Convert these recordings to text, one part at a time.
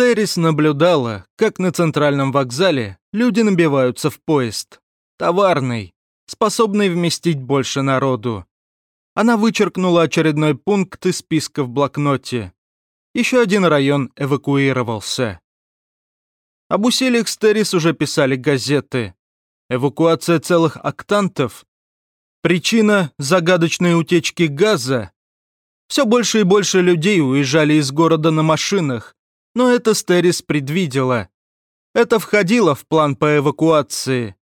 Стерис наблюдала, как на центральном вокзале люди набиваются в поезд. Товарный, способный вместить больше народу. Она вычеркнула очередной пункт из списка в блокноте. Еще один район эвакуировался. Об усилиях Стерис уже писали газеты. Эвакуация целых октантов. Причина загадочной утечки газа. Все больше и больше людей уезжали из города на машинах, но это Стерис предвидела. Это входило в план по эвакуации.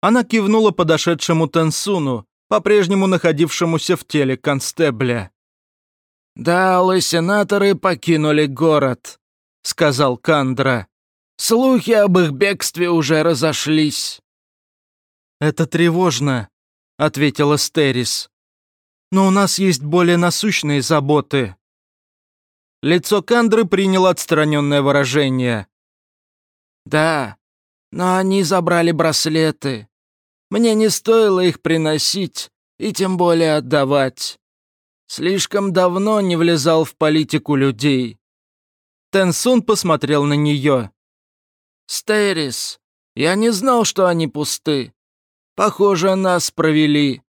Она кивнула подошедшему Тенсуну, по-прежнему находившемуся в теле констебля. «Да, сенаторы покинули город», — сказал Кандра. «Слухи об их бегстве уже разошлись». «Это тревожно», — ответила Стерис. «Но у нас есть более насущные заботы». Лицо Кандры приняло отстраненное выражение. «Да, но они забрали браслеты. Мне не стоило их приносить и тем более отдавать. Слишком давно не влезал в политику людей». Тенсун посмотрел на нее. «Стерис, я не знал, что они пусты. Похоже, нас провели.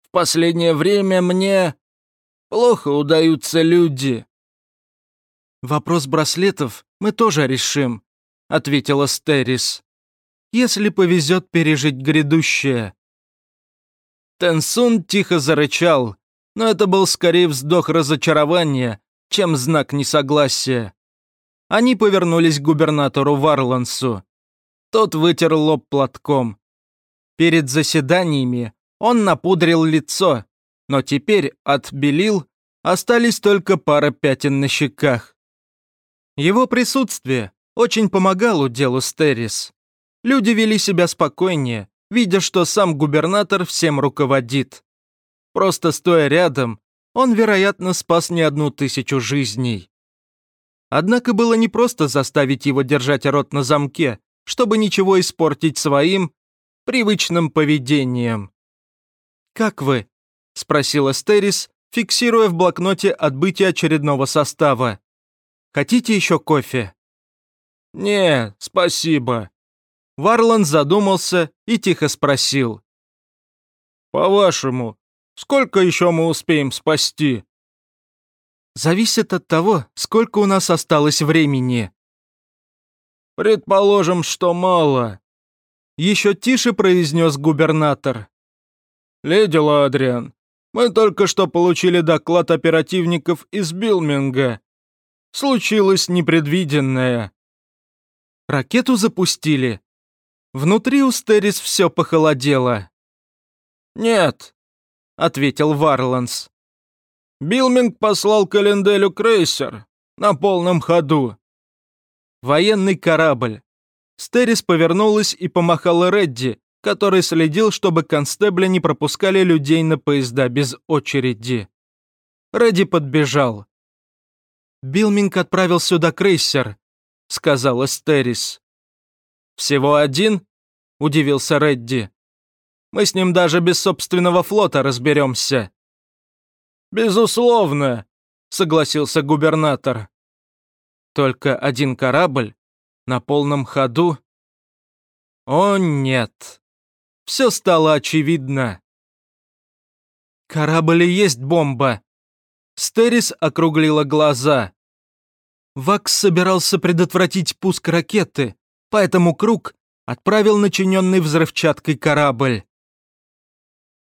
В последнее время мне плохо удаются люди». «Вопрос браслетов мы тоже решим», — ответила Стерис. «Если повезет пережить грядущее». Тенсун тихо зарычал, но это был скорее вздох разочарования, чем знак несогласия. Они повернулись к губернатору Варлансу. Тот вытер лоб платком. Перед заседаниями он напудрил лицо, но теперь от белил остались только пара пятен на щеках. Его присутствие очень помогало делу Стерис. Люди вели себя спокойнее, видя, что сам губернатор всем руководит. Просто стоя рядом, он, вероятно, спас не одну тысячу жизней. Однако было непросто заставить его держать рот на замке, чтобы ничего испортить своим привычным поведением. «Как вы?» – спросила Стерис, фиксируя в блокноте отбытие очередного состава. Хотите еще кофе?» «Не, спасибо». Варлан задумался и тихо спросил. «По-вашему, сколько еще мы успеем спасти?» «Зависит от того, сколько у нас осталось времени». «Предположим, что мало», — еще тише произнес губернатор. «Леди Ладриан, мы только что получили доклад оперативников из Билминга случилось непредвиденное. Ракету запустили. Внутри у Стерис все похолодело. «Нет», — ответил Варланс. «Билминг послал Календелю крейсер на полном ходу». Военный корабль. Стерис повернулась и помахала Редди, который следил, чтобы констебли не пропускали людей на поезда без очереди. Редди подбежал. Билминг отправил сюда крейсер», — сказала Стерис. «Всего один?» — удивился Редди. «Мы с ним даже без собственного флота разберемся». «Безусловно», — согласился губернатор. «Только один корабль? На полном ходу?» «О, нет. Все стало очевидно». «Корабль и есть бомба», Стерис округлила глаза. Вакс собирался предотвратить пуск ракеты, поэтому Круг отправил начиненный взрывчаткой корабль.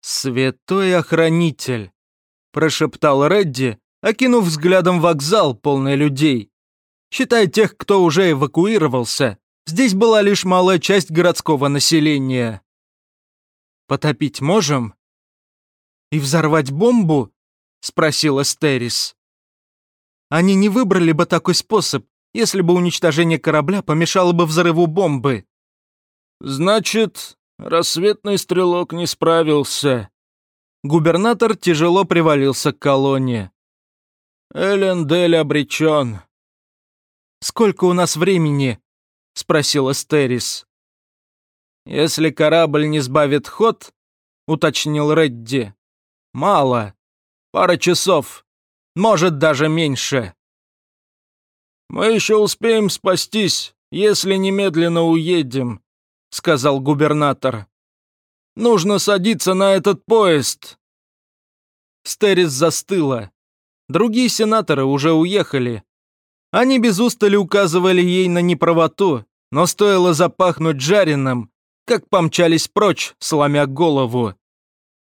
«Святой охранитель», – прошептал Редди, окинув взглядом вокзал, полный людей. Считая тех, кто уже эвакуировался, здесь была лишь малая часть городского населения. «Потопить можем?» «И взорвать бомбу?» — спросила Стерис. «Они не выбрали бы такой способ, если бы уничтожение корабля помешало бы взрыву бомбы». «Значит, рассветный стрелок не справился». Губернатор тяжело привалился к колонне. «Элендель обречен». «Сколько у нас времени?» — спросила Стерис. «Если корабль не сбавит ход», — уточнил Редди, — «мало. Пара часов. Может, даже меньше. «Мы еще успеем спастись, если немедленно уедем», — сказал губернатор. «Нужно садиться на этот поезд». Стерис застыла. Другие сенаторы уже уехали. Они без устали указывали ей на неправоту, но стоило запахнуть жареным, как помчались прочь, сломя голову.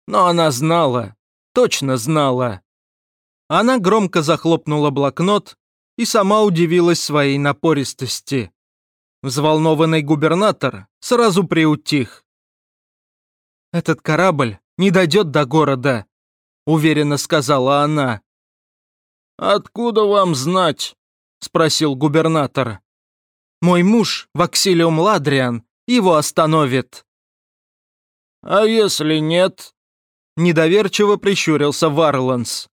Но она знала, точно знала. Она громко захлопнула блокнот и сама удивилась своей напористости. Взволнованный губернатор сразу приутих. «Этот корабль не дойдет до города», — уверенно сказала она. «Откуда вам знать?» — спросил губернатор. «Мой муж, Ваксилиум Ладриан, его остановит». «А если нет?» Недоверчиво прищурился Варланс.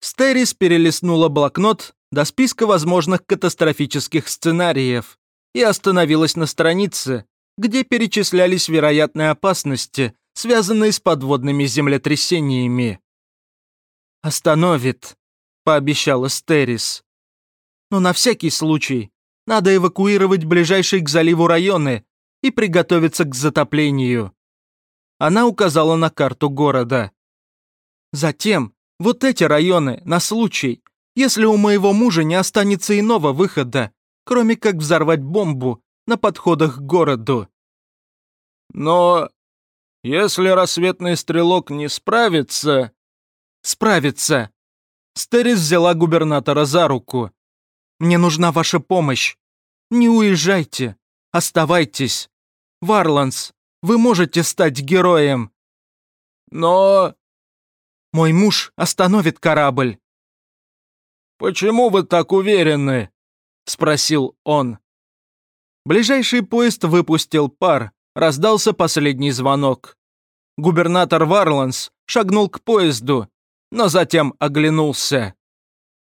Стерис перелистнула блокнот до списка возможных катастрофических сценариев и остановилась на странице, где перечислялись вероятные опасности, связанные с подводными землетрясениями. «Остановит», — пообещала Стерис. «Но на всякий случай надо эвакуировать ближайшие к заливу районы и приготовиться к затоплению». Она указала на карту города. Затем вот эти районы на случай, если у моего мужа не останется иного выхода, кроме как взорвать бомбу на подходах к городу. Но если рассветный стрелок не справится... Справится. Стерис взяла губернатора за руку. Мне нужна ваша помощь. Не уезжайте. Оставайтесь. Варланс, вы можете стать героем. Но... Мой муж остановит корабль. Почему вы так уверены? Спросил он. Ближайший поезд выпустил пар, раздался последний звонок. Губернатор Варланс шагнул к поезду, но затем оглянулся.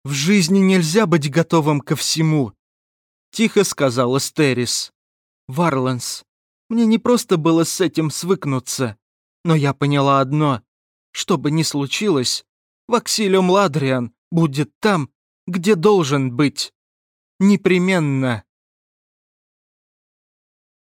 «В жизни нельзя быть готовым ко всему», — тихо сказал Эстерис. «Варланс, мне не просто было с этим свыкнуться, но я поняла одно. Что бы ни случилось, Ваксилиум Ладриан будет там, где должен быть. Непременно.